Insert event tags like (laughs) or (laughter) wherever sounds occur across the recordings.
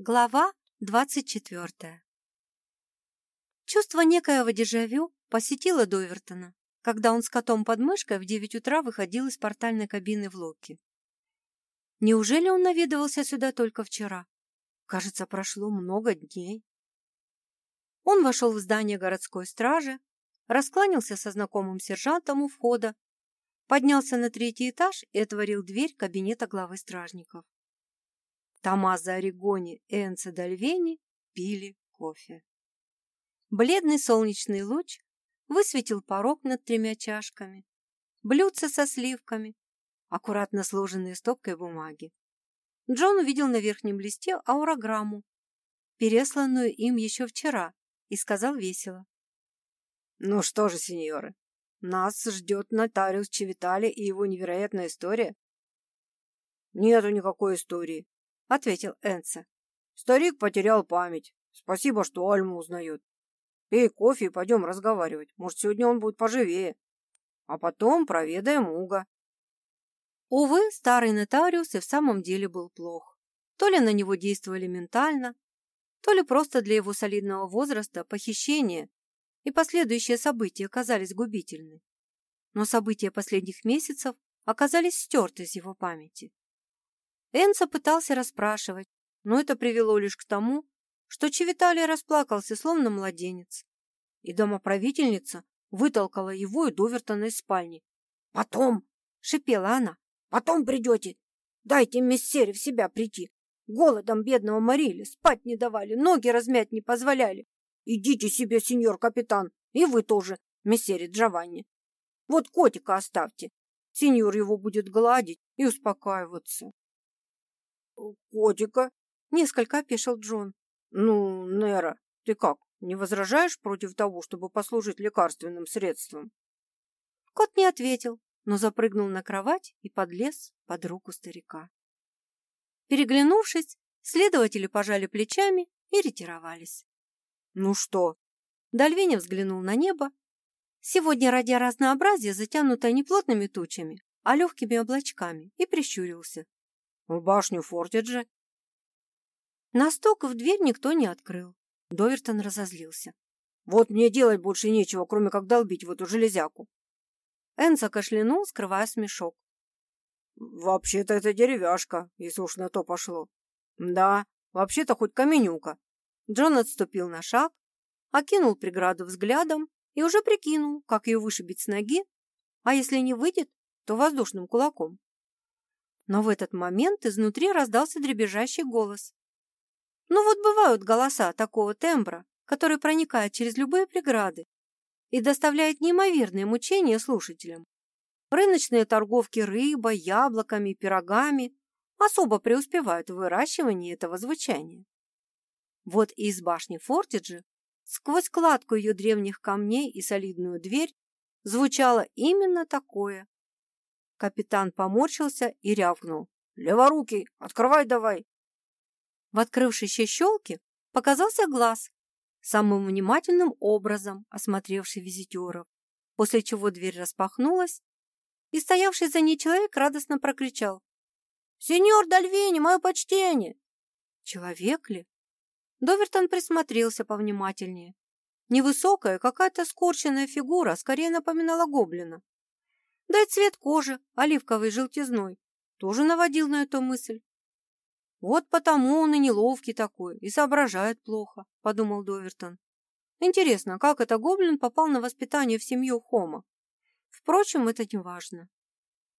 Глава двадцать четвертая Чувство некоего дежавю посетило Довертона, когда он с котом под мышкой в девять утра выходил из портальной кабины в Локи. Неужели он наведывался сюда только вчера? Кажется, прошло много дней. Он вошел в здание городской стражи, раскланялся со знакомым сержантом у входа, поднялся на третий этаж и отворил дверь кабинета главы стражников. Томазо Орегони и Энцо Дальвени пили кофе. Бледный солнечный луч высветил порог над тремя чашками, блюдца со сливками, аккуратно сложенные стопкой бумаги. Джон увидел на верхнем листе аурограмму, пересланную им еще вчера, и сказал весело. «Ну что же, сеньоры, нас ждет нотариус Чевитали и его невероятная история?» «Нету никакой истории», — ответил Энса. «Старик потерял память. Спасибо, что Альму узнает. Пей кофе и пойдем разговаривать. Может, сегодня он будет поживее. А потом проведаем Уга». Увы, старый нотариус и в самом деле был плох. То ли на него действовали ментально, то ли просто для его солидного возраста похищение и последующие события оказались губительны. Но события последних месяцев оказались стерты из его памяти. Энса пытался расспрашивать, но это привело лишь к тому, что Чевиталий расплакался, словно младенец. И домоправительница вытолкала его и Довертона из спальни. «Потом!» — шипела она. «Потом придете! Дайте миссере в себя прийти! Голодом бедного морили, спать не давали, ноги размять не позволяли! Идите себе, сеньор капитан, и вы тоже, мессере Джованни! Вот котика оставьте, сеньор его будет гладить и успокаиваться!» «Котика?» — несколько опешил Джон. «Ну, Нера, ты как, не возражаешь против того, чтобы послужить лекарственным средством?» Кот не ответил, но запрыгнул на кровать и подлез под руку старика. Переглянувшись, следователи пожали плечами и ретировались. «Ну что?» Дальвиня взглянул на небо. Сегодня ради разнообразия затянуто не плотными тучами, а легкими облачками, и прищурился. В башню Фортиджа. На стук в дверь никто не открыл. Довертон разозлился. Вот мне делать больше нечего, кроме как долбить в эту железяку. Энса кашлянул, скрывая смешок. Вообще-то это деревяшка, если уж на то пошло. Да, вообще-то хоть каменюка. Джон отступил на шаг, окинул преграду взглядом и уже прикинул, как ее вышибить с ноги, а если не выйдет, то воздушным кулаком. Но в этот момент изнутри раздался дребезжащий голос. Ну вот бывают голоса такого тембра, который проникает через любые преграды и доставляет неимоверные мучения слушателям. Рыночные торговки рыбой, яблоками, пирогами особо преуспевают в выращивании этого звучания. Вот и из башни Фортиджи, сквозь кладку ее древних камней и солидную дверь, звучало именно такое Капитан поморщился и рявкнул. «Леворукий, открывай давай!» В открывшейся щелке показался глаз, самым внимательным образом осмотревший визитеров, после чего дверь распахнулась, и стоявший за ней человек радостно прокричал. «Сеньор Дальвини, мое почтение!» Человек ли? Довертон присмотрелся повнимательнее. Невысокая, какая-то скорченная фигура скорее напоминала гоблина. Да и цвет кожи, оливковой желтизной, тоже наводил на эту мысль. Вот потому он и неловкий такой, и соображает плохо, подумал Довертон. Интересно, как это гоблин попал на воспитание в семью Хома? Впрочем, это не важно.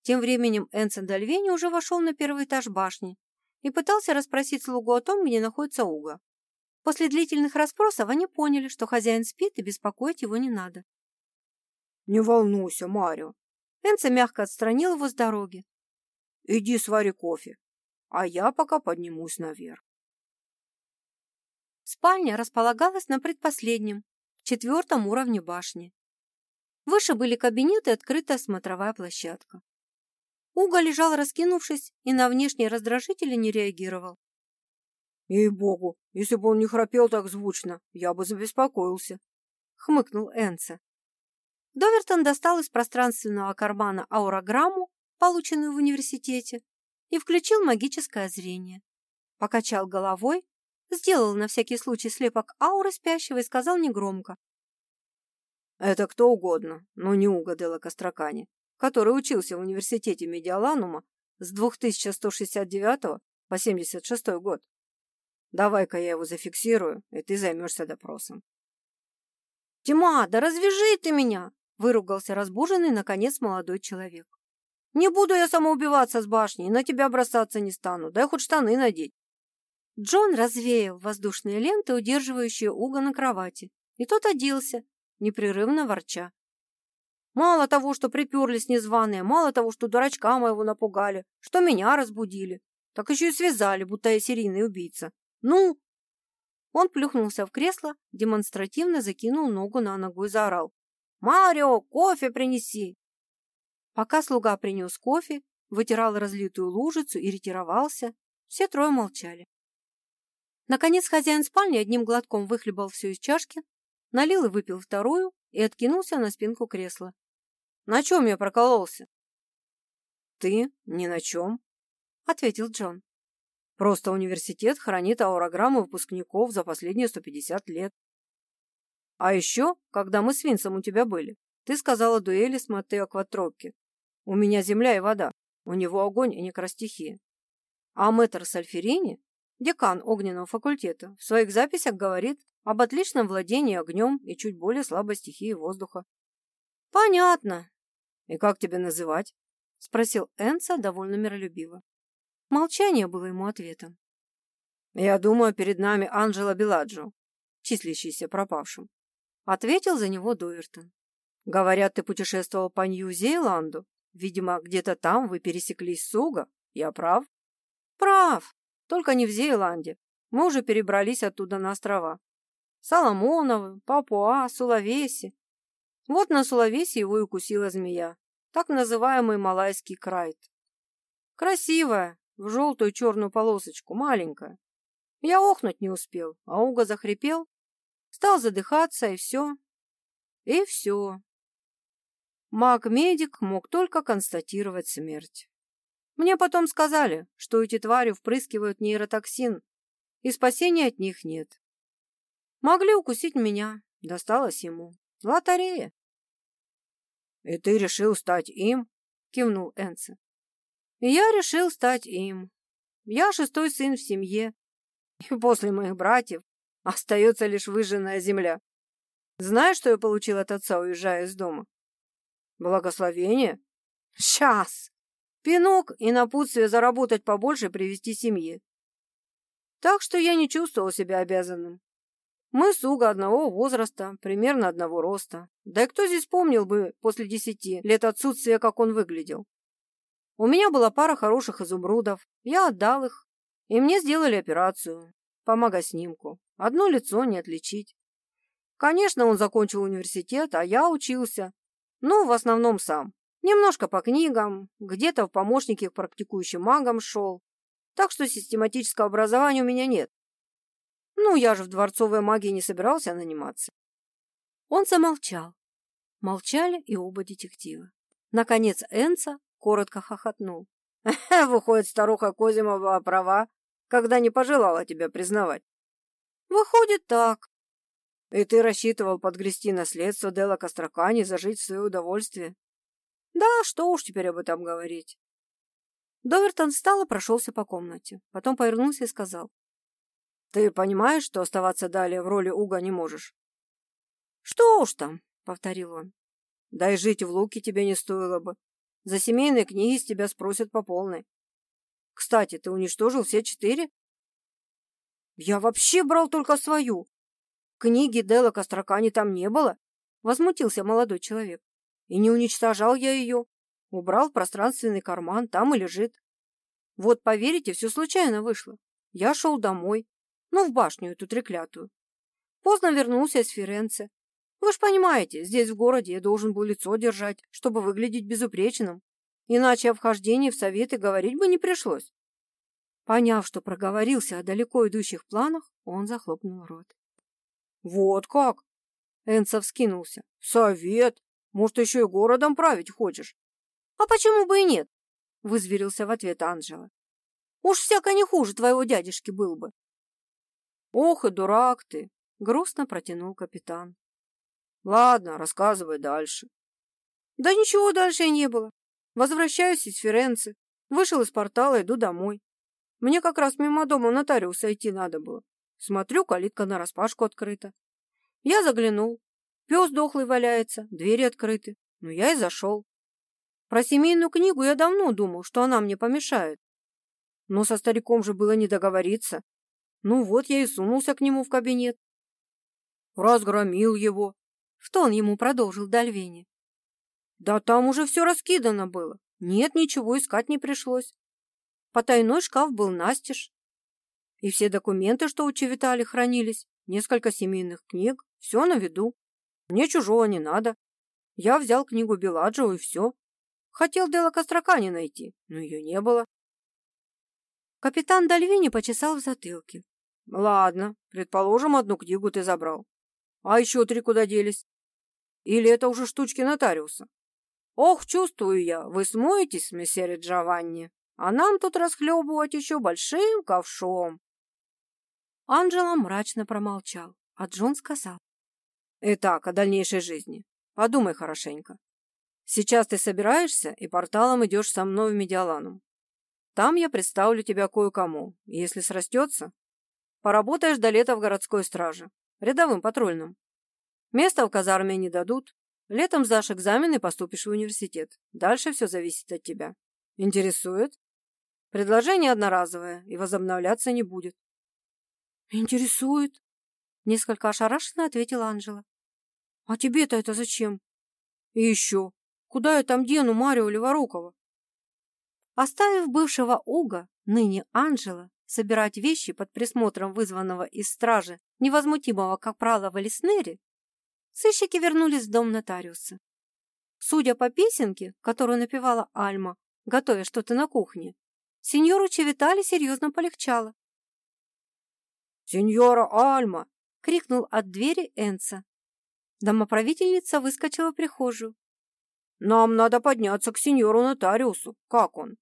Тем временем Энсон Дальвени уже вошел на первый этаж башни и пытался расспросить слугу о том, где находится Уга. После длительных расспросов они поняли, что хозяин спит и беспокоить его не надо. «Не волнуйся, Марио, Энца мягко отстранил его с дороги. «Иди свари кофе, а я пока поднимусь наверх». Спальня располагалась на предпоследнем, четвертом уровне башни. Выше были кабинеты и открытая смотровая площадка. Уга лежал раскинувшись и на внешние раздражители не реагировал. «Ей-богу, если бы он не храпел так звучно, я бы забеспокоился», — хмыкнул Энце. Довертон достал из пространственного кармана аурограмму, полученную в университете, и включил магическое зрение. Покачал головой, сделал на всякий случай слепок ауры спящего и сказал негромко. «Это кто угодно, но не Делла Костракани, который учился в университете Медиаланума с 2169 по 76 год. Давай-ка я его зафиксирую, и ты займешься допросом». «Тима, да развяжи ты меня!» – выругался разбуженный, наконец, молодой человек. «Не буду я самоубиваться с башни, на тебя бросаться не стану, дай хоть штаны надеть». Джон развеял воздушные ленты, удерживающие Уга на кровати, и тот оделся, непрерывно ворча. «Мало того, что приперлись незваные, мало того, что дурачка моего напугали, что меня разбудили, так еще и связали, будто я серийный убийца. Ну, он плюхнулся в кресло, демонстративно закинул ногу на ногу и заорал. «Марио, кофе принеси!» Пока слуга принес кофе, вытирал разлитую лужицу и ретировался, все трое молчали. Наконец хозяин спальни одним глотком выхлебал все из чашки, налил и выпил вторую и откинулся на спинку кресла. «На чем я прокололся?» «Ты ни на чем», — ответил Джон. Просто университет хранит аурограммы выпускников за последние 150 лет. А еще, когда мы с Винсом у тебя были, ты сказала дуэли с Матео Кватропки. У меня земля и вода, у него огонь и некростихия. А мэтр Сальферини, декан огненного факультета, в своих записях говорит об отличном владении огнем и чуть более слабой стихии воздуха. Понятно. И как тебя называть? Спросил Энса довольно миролюбиво. Молчание было ему ответом. «Я думаю, перед нами Анджела Беладжо, числящийся пропавшим», — ответил за него Довертон. «Говорят, ты путешествовал по Нью-Зейланду. Видимо, где-то там вы пересеклись с Уго. Я прав?» «Прав. Только не в Зейланде. Мы уже перебрались оттуда на острова. Соломоновы, Папуа, Сулавеси. Вот на Сулавеси его и укусила змея. Так называемый малайский крайт. Красивая, в желтую черную полосочку, маленькая. Я охнуть не успел, а Уга захрипел, стал задыхаться, и все. И все. Маг-медик мог только констатировать смерть. Мне потом сказали, что эти твари впрыскивают нейротоксин, и спасения от них нет. Могли укусить меня, досталось ему. Лотерея. — И ты решил стать им? — кивнул Энце. И я решил стать им. Я шестой сын в семье, и после моих братьев остается лишь выжженная земля. Знаешь, что я получил от отца, уезжая из дома? Благословение? Сейчас! Пинок и напутствие заработать побольше и привести семье. Так что я не чувствовал себя обязанным. Мы с Уго одного возраста, примерно одного роста. Да и кто здесь помнил бы после десяти лет отсутствия, как он выглядел? У меня была пара хороших изумрудов, я отдал их, и мне сделали операцию по магоснимку. Одно лицо не отличить. Конечно, он закончил университет, а я учился. Ну, в основном сам. Немножко по книгам, где-то в помощнике к практикующим магам шел. Так что систематического образования у меня нет. Ну, я же в дворцовой магии не собирался наниматься. Он замолчал. Молчали и оба детектива. Наконец Энца коротко хохотнул. (laughs) Выходит, старуха Козима была права, когда не пожелала тебя признавать. Выходит так. И ты рассчитывал подгрести наследство Дела Костракани, зажить в свое удовольствие? Да, что уж теперь об этом говорить. Довертон встал и прошелся по комнате. Потом повернулся и сказал. Ты понимаешь, что оставаться далее в роли Уга не можешь? Что уж там, повторил он. Да и жить в Луке тебе не стоило бы. За семейные книги с тебя спросят по полной. Кстати, ты уничтожил все четыре? Я вообще брал только свою. Книги Дела Костракани там не было, возмутился молодой человек. И не уничтожал я ее. Убрал в пространственный карман, там и лежит. Вот, поверите, все случайно вышло. Я шел домой, ну, в башню эту треклятую. Поздно вернулся из Ференце. Вы ж понимаете, здесь в городе я должен был лицо держать, чтобы выглядеть безупречным. Иначе о вхождении в советы говорить бы не пришлось. Поняв, что проговорился о далеко идущих планах, он захлопнул рот. «Вот как!» Энцев скинулся. «Совет! Может, еще и городом править хочешь?» «А почему бы и нет?» Вызверился в ответ Анжела. «Уж всяко не хуже твоего дядюшки был бы». Ох и дурак ты, грустно протянул капитан. Ладно, рассказывай дальше. Да ничего дальше и не было. Возвращаюсь из Ференцы, вышел из портала, иду домой. Мне как раз мимо дома нотариуса идти надо было. Смотрю, калитка нараспашку открыта. Я заглянул. Пес дохлый валяется, двери открыты. Ну, я и зашел. Про семейную книгу я давно думал, что она мне помешает. Но со стариком же было не договориться. Ну вот я и сунулся к нему в кабинет. Разгромил его. В тон ему продолжил Дальвени. Да там уже все раскидано было. Нет, ничего искать не пришлось. Потайной шкаф был настежь. И все документы, что у Чевитали хранились, несколько семейных книг, все на виду. Мне чужого не надо. Я взял книгу Беладжио и все. Хотел Дела Костракани найти, но ее не было. Капитан Дальвини почесал в затылке. Ладно, предположим, одну книгу ты забрал. А еще три куда делись? Или это уже штучки нотариуса? Ох, чувствую я, вы смоетесь, месье Джованни, а нам тут расхлебывать еще большим ковшом. Анджело мрачно промолчал, а Джон сказал. Итак, о дальнейшей жизни. Подумай хорошенько. Сейчас ты собираешься и порталом идешь со мной в Медиаланум. Там я представлю тебя кое-кому, если срастется, поработаешь до лета в городской страже, рядовым патрульным. Место в казарме не дадут. Летом сдашь экзамен и поступишь в университет. Дальше все зависит от тебя. Интересует? Предложение одноразовое и возобновляться не будет. «Интересует», — несколько ошарашенно ответила Анжела. «А тебе-то это зачем?» «И еще, куда я там дену Марио Леворукова?» Оставив бывшего Уга, ныне Анжела, собирать вещи под присмотром вызванного из стражи невозмутимого капрала Валиснери, сыщики вернулись в дом нотариуса. Судя по песенке, которую напевала Альма, готовя что-то на кухне, сеньору Чевитали серьезно полегчало. «Сеньора Альма!» — крикнул от двери Энца. Домоправительница выскочила в прихожую. «Нам надо подняться к сеньору нотариусу. Как он?»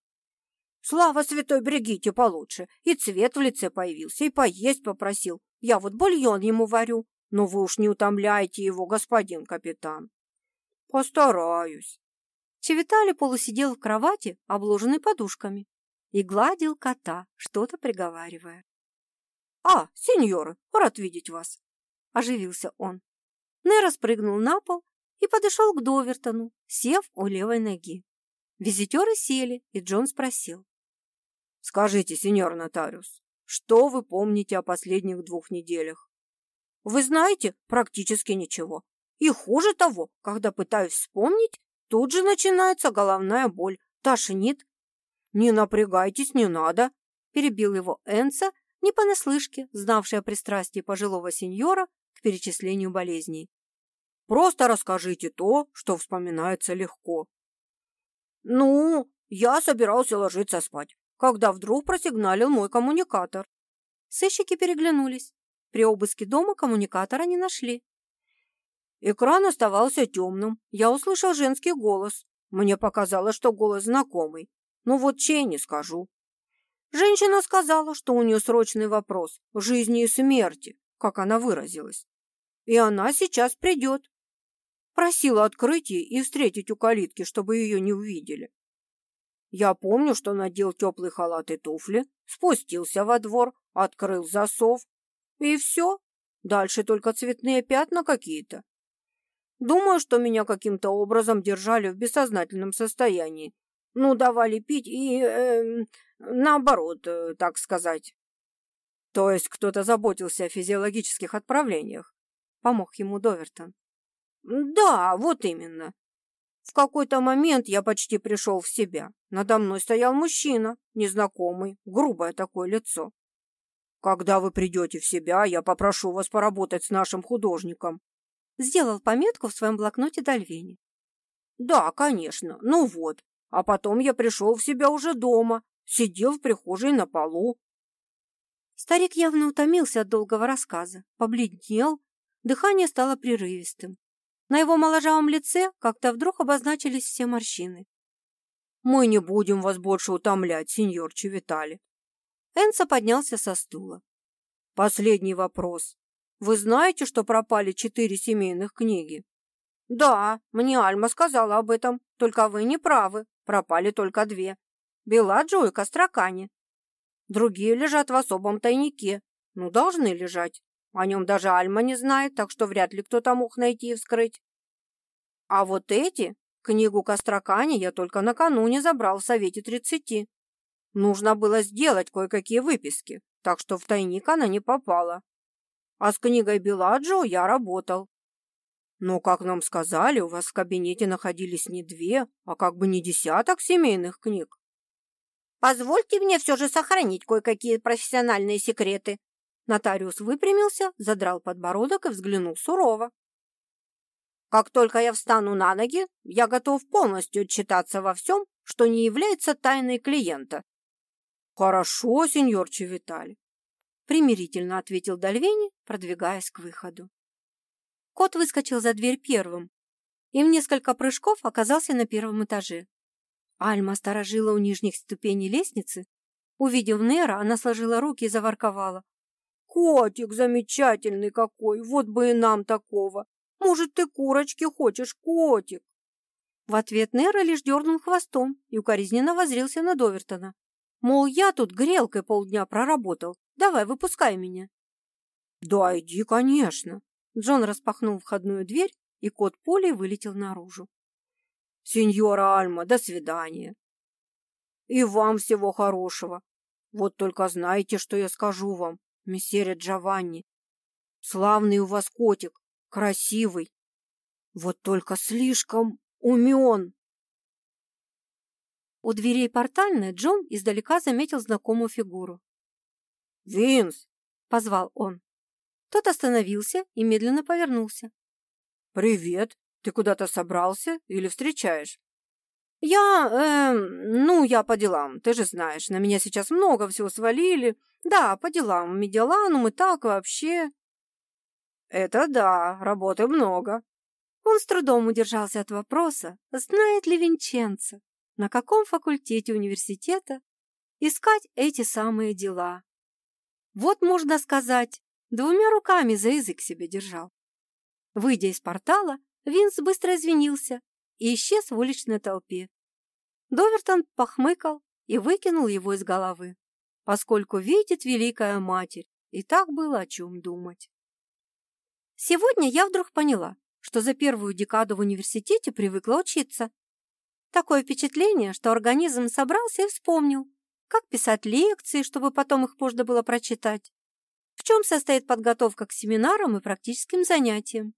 «Слава святой Бригите получше. И цвет в лице появился, и поесть попросил. Я вот бульон ему варю. Но вы уж не утомляйте его, господин капитан». «Постараюсь». Чевитали полусидел в кровати, обложенной подушками, и гладил кота, что-то приговаривая. «А, сеньоры, рад видеть вас!» – оживился он. Нера спрыгнул на пол и подошел к Довертону, сев у левой ноги. Визитеры сели, и Джон спросил. «Скажите, сеньор нотариус, что вы помните о последних двух неделях?» «Вы знаете, практически ничего. И хуже того, когда пытаюсь вспомнить, тут же начинается головная боль, тошнит». «Не напрягайтесь, не надо», – перебил его Энса не понаслышке знавший о пристрастии пожилого сеньора к перечислению болезней. Просто расскажите то, что вспоминается легко. Ну, я собирался ложиться спать, когда вдруг просигналил мой коммуникатор. Сыщики переглянулись. При обыске дома коммуникатора не нашли. Экран оставался темным. Я услышал женский голос. Мне показалось, что голос знакомый. Ну вот чей не скажу. Женщина сказала, что у нее срочный вопрос – жизни и смерти, как она выразилась. И она сейчас придет. Просила открыть ей и встретить у калитки, чтобы ее не увидели. Я помню, что надел теплый халат и туфли, спустился во двор, открыл засов. И все. Дальше только цветные пятна какие-то. Думаю, что меня каким-то образом держали в бессознательном состоянии. Ну, давали пить и... Э, Наоборот, так сказать. То есть кто-то заботился о физиологических отправлениях? Помог ему Довертон. Да, вот именно. В какой-то момент я почти пришел в себя. Надо мной стоял мужчина, незнакомый, грубое такое лицо. Когда вы придете в себя, я попрошу вас поработать с нашим художником. Сделал пометку в своем блокноте Дальвени. Да, конечно, ну вот. А потом я пришел в себя уже дома, сидел в прихожей на полу. Старик явно утомился от долгого рассказа, побледнел, дыхание стало прерывистым. На его моложавом лице как-то вдруг обозначились все морщины. «Мы не будем вас больше утомлять, сеньор Чевитали». Энса поднялся со стула. Последний вопрос. Вы знаете, что пропали четыре семейных книги? Да, мне Альма сказала об этом, только вы не правы, пропали только две. Беладжо и Костракани. Другие лежат в особом тайнике. Ну, должны лежать. О нем даже Альма не знает, так что вряд ли кто-то мог найти и вскрыть. А вот эти, книгу Костракани я только накануне забрал в Совете тридцати. Нужно было сделать кое-какие выписки, так что в тайник она не попала. А с книгой Беладжо я работал. Но, как нам сказали, у вас в кабинете находились не две, а как бы не десяток семейных книг. Позвольте мне все же сохранить кое-какие профессиональные секреты. Нотариус выпрямился, задрал подбородок и взглянул сурово. Как только я встану на ноги, я готов полностью отчитаться во всем, что не является тайной клиента. Хорошо, сеньор Чевиталь примирительно ответил Дальвени, продвигаясь к выходу. Кот выскочил за дверь первым и в несколько прыжков оказался на первом этаже. Альма сторожила у нижних ступеней лестницы. Увидев Нера, она сложила руки и заворковала. «Котик замечательный какой! Вот бы и нам такого! Может, ты курочки хочешь, котик?» В ответ Нера лишь дернул хвостом и укоризненно возрился на Довертона. Мол, я тут грелкой полдня проработал, Давай, выпускай меня. Да, иди, конечно. Джон распахнул входную дверь, и кот пулей вылетел наружу. Сеньора Альма, до свидания. И вам всего хорошего. Вот только знаете, что я скажу вам, месье Джованни. Славный у вас котик, красивый. Вот только слишком умен. У дверей портальной Джон издалека заметил знакомую фигуру. «Винс!» — позвал он. Тот остановился и медленно повернулся. «Привет! Ты куда-то собрался или встречаешь?» «Я... Э, ну, я по делам, ты же знаешь, на меня сейчас много всего свалили. Да, по делам, Медиаланум и так вообще...» «Это да, работы много». Он с трудом удержался от вопроса, знает ли Винченцо, на каком факультете университета искать эти самые дела. Вот, можно сказать, двумя руками за язык себе держал. Выйдя из портала, Винс быстро извинился и исчез в уличной толпе. Довертон похмыкал и выкинул его из головы, поскольку видит Великая Матерь, и так было о чем думать. Сегодня я вдруг поняла, что за первую декаду в университете привыкла учиться. Такое впечатление, что организм собрался и вспомнил, как писать лекции, чтобы потом их можно было прочитать, в чем состоит подготовка к семинарам и практическим занятиям.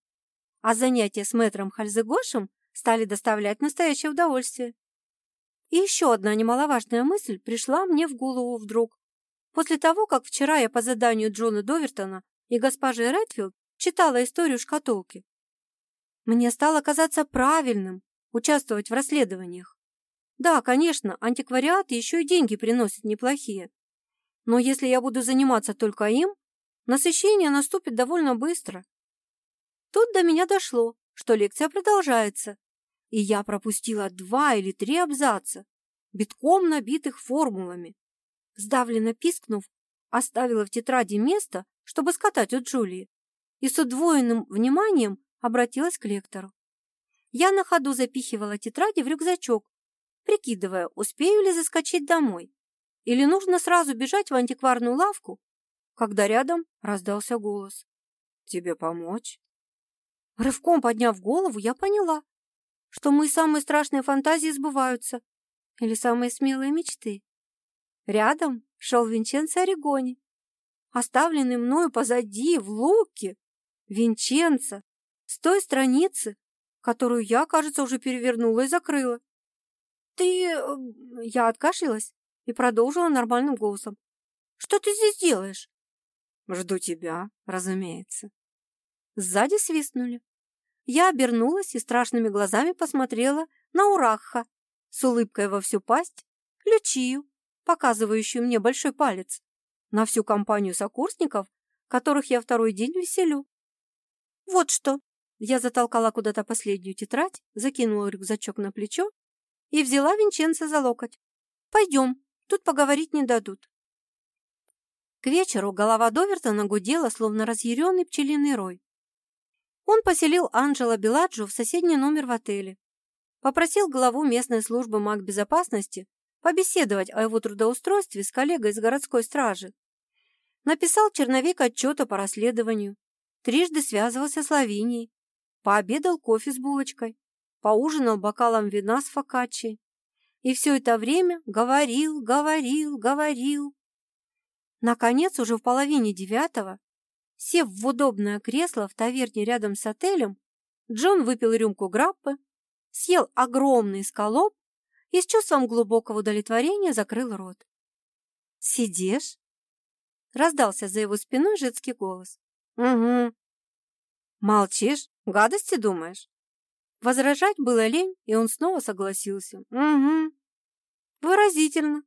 А занятия с мэтром Хальзегошем стали доставлять настоящее удовольствие. И еще одна немаловажная мысль пришла мне в голову вдруг. После того, как вчера я по заданию Джона Довертона и госпожи Редфилд читала историю шкатулки, мне стало казаться правильным участвовать в расследованиях. Да, конечно, антиквариат еще и деньги приносит неплохие. Но если я буду заниматься только им, насыщение наступит довольно быстро. Тут до меня дошло, что лекция продолжается, и я пропустила два или три абзаца, битком набитых формулами. Сдавленно пискнув, оставила в тетради место, чтобы скатать у Джулии, и с удвоенным вниманием обратилась к лектору. Я на ходу запихивала тетради в рюкзачок, прикидывая, успею ли заскочить домой. Или нужно сразу бежать в антикварную лавку, когда рядом раздался голос. «Тебе помочь?» Рывком подняв голову, я поняла, что мои самые страшные фантазии сбываются. Или самые смелые мечты. Рядом шел Винченцо Орегони, оставленный мною позади, в луке. Винченцо, с той страницы, которую я, кажется, уже перевернула и закрыла. «Ты...» э, Я откашлялась и продолжила нормальным голосом. «Что ты здесь делаешь?» «Жду тебя, разумеется». Сзади свистнули. Я обернулась и страшными глазами посмотрела на Урахха с улыбкой во всю пасть, Лючию, показывающую мне большой палец, на всю компанию сокурсников, которых я второй день веселю. Вот что. Я затолкала куда-то последнюю тетрадь, закинула рюкзачок на плечо и взяла Винченца за локоть. «Пойдем, тут поговорить не дадут». К вечеру голова Довертона гудела, словно разъяренный пчелиный рой. Он поселил Анджела Беладжо в соседний номер в отеле. Попросил главу местной службы магбезопасности побеседовать о его трудоустройстве с коллегой из городской стражи. Написал черновик отчета по расследованию. Трижды связывался с Лавинией. Пообедал кофе с булочкой. Поужинал бокалом вина с фокаччей. И все это время говорил, говорил, говорил. Наконец, уже в половине девятого Сев в удобное кресло в таверне рядом с отелем, Джон выпил рюмку граппы, съел огромный скалоп и с чувством глубокого удовлетворения закрыл рот. «Сидишь?» — раздался за его спиной женский голос. «Угу». «Молчишь? Гадости думаешь?» Возражать было лень, и он снова согласился. «Угу». «Выразительно».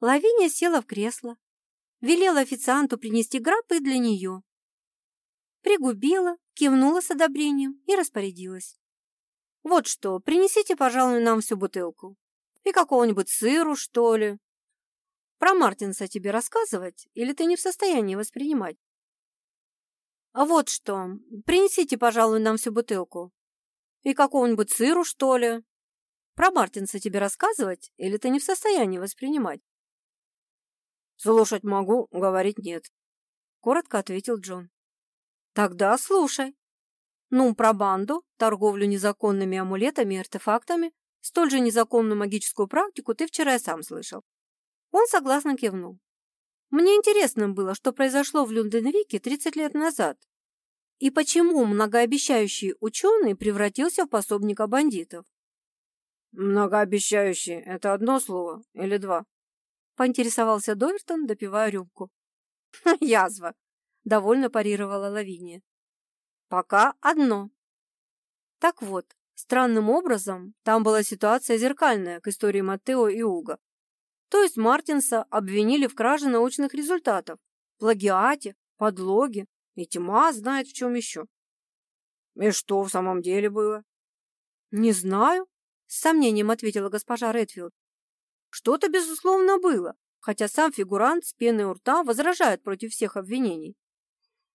Лавиния села в кресло, велела официанту принести граппы для нее. Пригубила, кивнула с одобрением и распорядилась. «Вот что, принесите, пожалуй, нам всю бутылку. И какого-нибудь сыру, что ли. Про Мартинса тебе рассказывать, или ты не в состоянии воспринимать?» «А вот что, принесите, пожалуй, нам всю бутылку. И какого-нибудь сыру, что ли. Про Мартинса тебе рассказывать, или ты не в состоянии воспринимать?» «Слушать могу, говорить нет», — коротко ответил Джон. «Тогда слушай. Ну, про банду, торговлю незаконными амулетами и артефактами, столь же незаконную магическую практику ты вчера и сам слышал». Он согласно кивнул. «Мне интересно было, что произошло в Люнденвике 30 лет назад, и почему многообещающий ученый превратился в пособника бандитов. «Многообещающий — это одно слово или два?» поинтересовался Довертон, допивая рюмку. «Язва!» — довольно парировала Лавиния. «Пока одно». Так вот, странным образом, там была ситуация зеркальная к истории Маттео и Уга. То есть Мартинса обвинили в краже научных результатов, плагиате, подлоге и тьма знает в чем еще. И что в самом деле было? Не знаю, с сомнением ответила госпожа Редфилд. Что-то, безусловно, было, хотя сам фигурант с пеной у рта возражает против всех обвинений.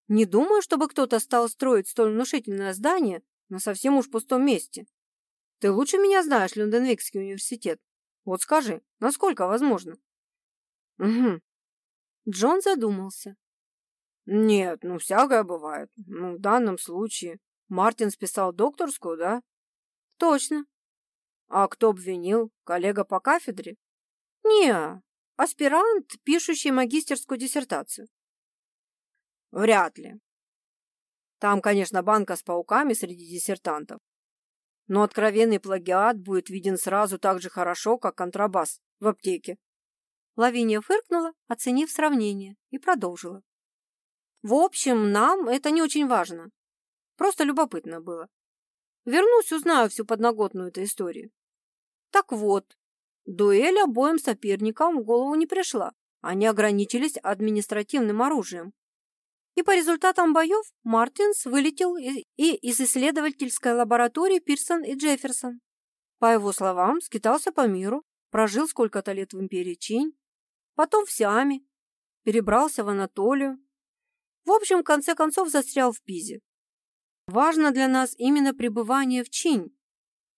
Не думаю, чтобы кто-то стал строить столь внушительное здание на совсем уж пустом месте. Ты лучше меня знаешь Лондонвикский университет. Вот скажи, насколько возможно? Угу. Джон задумался. Нет, ну всякое бывает. Ну, в данном случае. Мартин списал докторскую, да? Точно. А кто обвинил? Коллега по кафедре? Не, аспирант, пишущий магистерскую диссертацию. Вряд ли. Там, конечно, банка с пауками среди диссертантов. Но откровенный плагиат будет виден сразу так же хорошо, как контрабас в аптеке. Лавиния фыркнула, оценив сравнение, и продолжила. В общем, нам это не очень важно. Просто любопытно было. Вернусь, узнаю всю подноготную этой истории. Так вот, Дуэль обоим соперникам в голову не пришла. Они ограничились административным оружием. И по результатам боев Мартинс вылетел и из исследовательской лаборатории Пирсон и Джефферсон. По его словам, скитался по миру, прожил сколько-то лет в империи Чинь, потом в Сиаме, перебрался в Анатолию. В общем, в конце концов застрял в Пизе. Важно для нас именно пребывание в Чинь,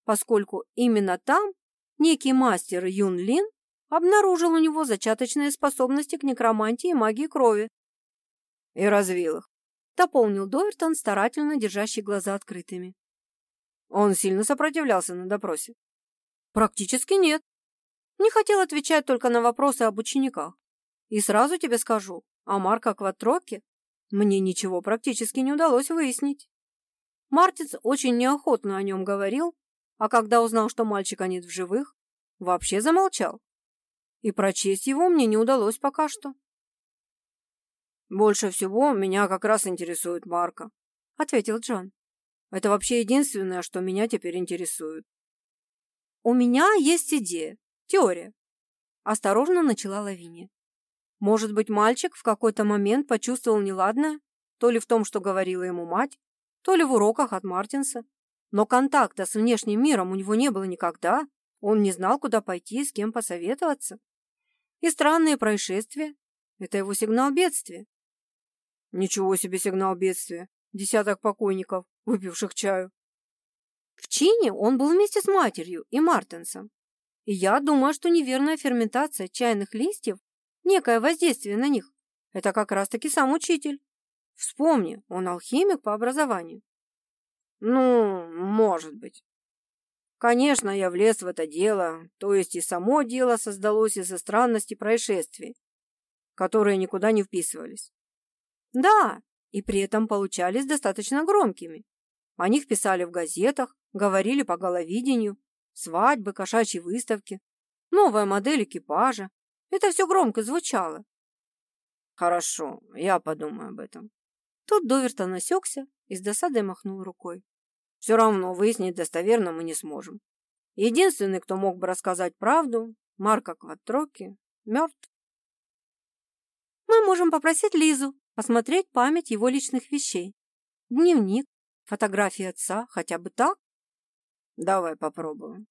поскольку именно там некий мастер Юн Лин обнаружил у него зачаточные способности к некромантии и магии крови. И развил их. Дополнил Довертон, старательно держащий глаза открытыми. Он сильно сопротивлялся на допросе? Практически нет. Не хотел отвечать только на вопросы об учениках. И сразу тебе скажу, о Марко Кватроке мне ничего практически не удалось выяснить. Мартинс очень неохотно о нем говорил, а когда узнал, что мальчика нет в живых, вообще замолчал. И прочесть его мне не удалось пока что. «Больше всего меня как раз интересует Марка», — ответил Джон. «Это вообще единственное, что меня теперь интересует». «У меня есть идея, теория», — осторожно начала Лавиния. «Может быть, мальчик в какой-то момент почувствовал неладное, то ли в том, что говорила ему мать, то ли в уроках от Мартинса. Но контакта с внешним миром у него не было никогда. Он не знал, куда пойти, с кем посоветоваться. И странные происшествия, Это его сигнал бедствия. Ничего себе сигнал бедствия. Десяток покойников, выпивших чаю. В чине он был вместе с матерью и Мартенсом. И я думаю, что неверная ферментация чайных листьев, некое воздействие на них, это как раз-таки сам учитель. Вспомни, он алхимик по образованию. Ну, может быть. Конечно, я влез в это дело, то есть и само дело создалось из-за странности происшествий, которые никуда не вписывались. Да, и при этом получались достаточно громкими. О них писали в газетах, говорили по головидению, свадьбы, кошачьи выставки, новая модель экипажа. Это все громко звучало. Хорошо, я подумаю об этом. Тут Довертон осекся и с досадой махнул рукой. Все равно выяснить достоверно мы не сможем. Единственный, кто мог бы рассказать правду, Марко Кватроки, мертв. Мы можем попросить Лизу посмотреть память его личных вещей. Дневник, фотографии отца, хотя бы так. Давай попробуем.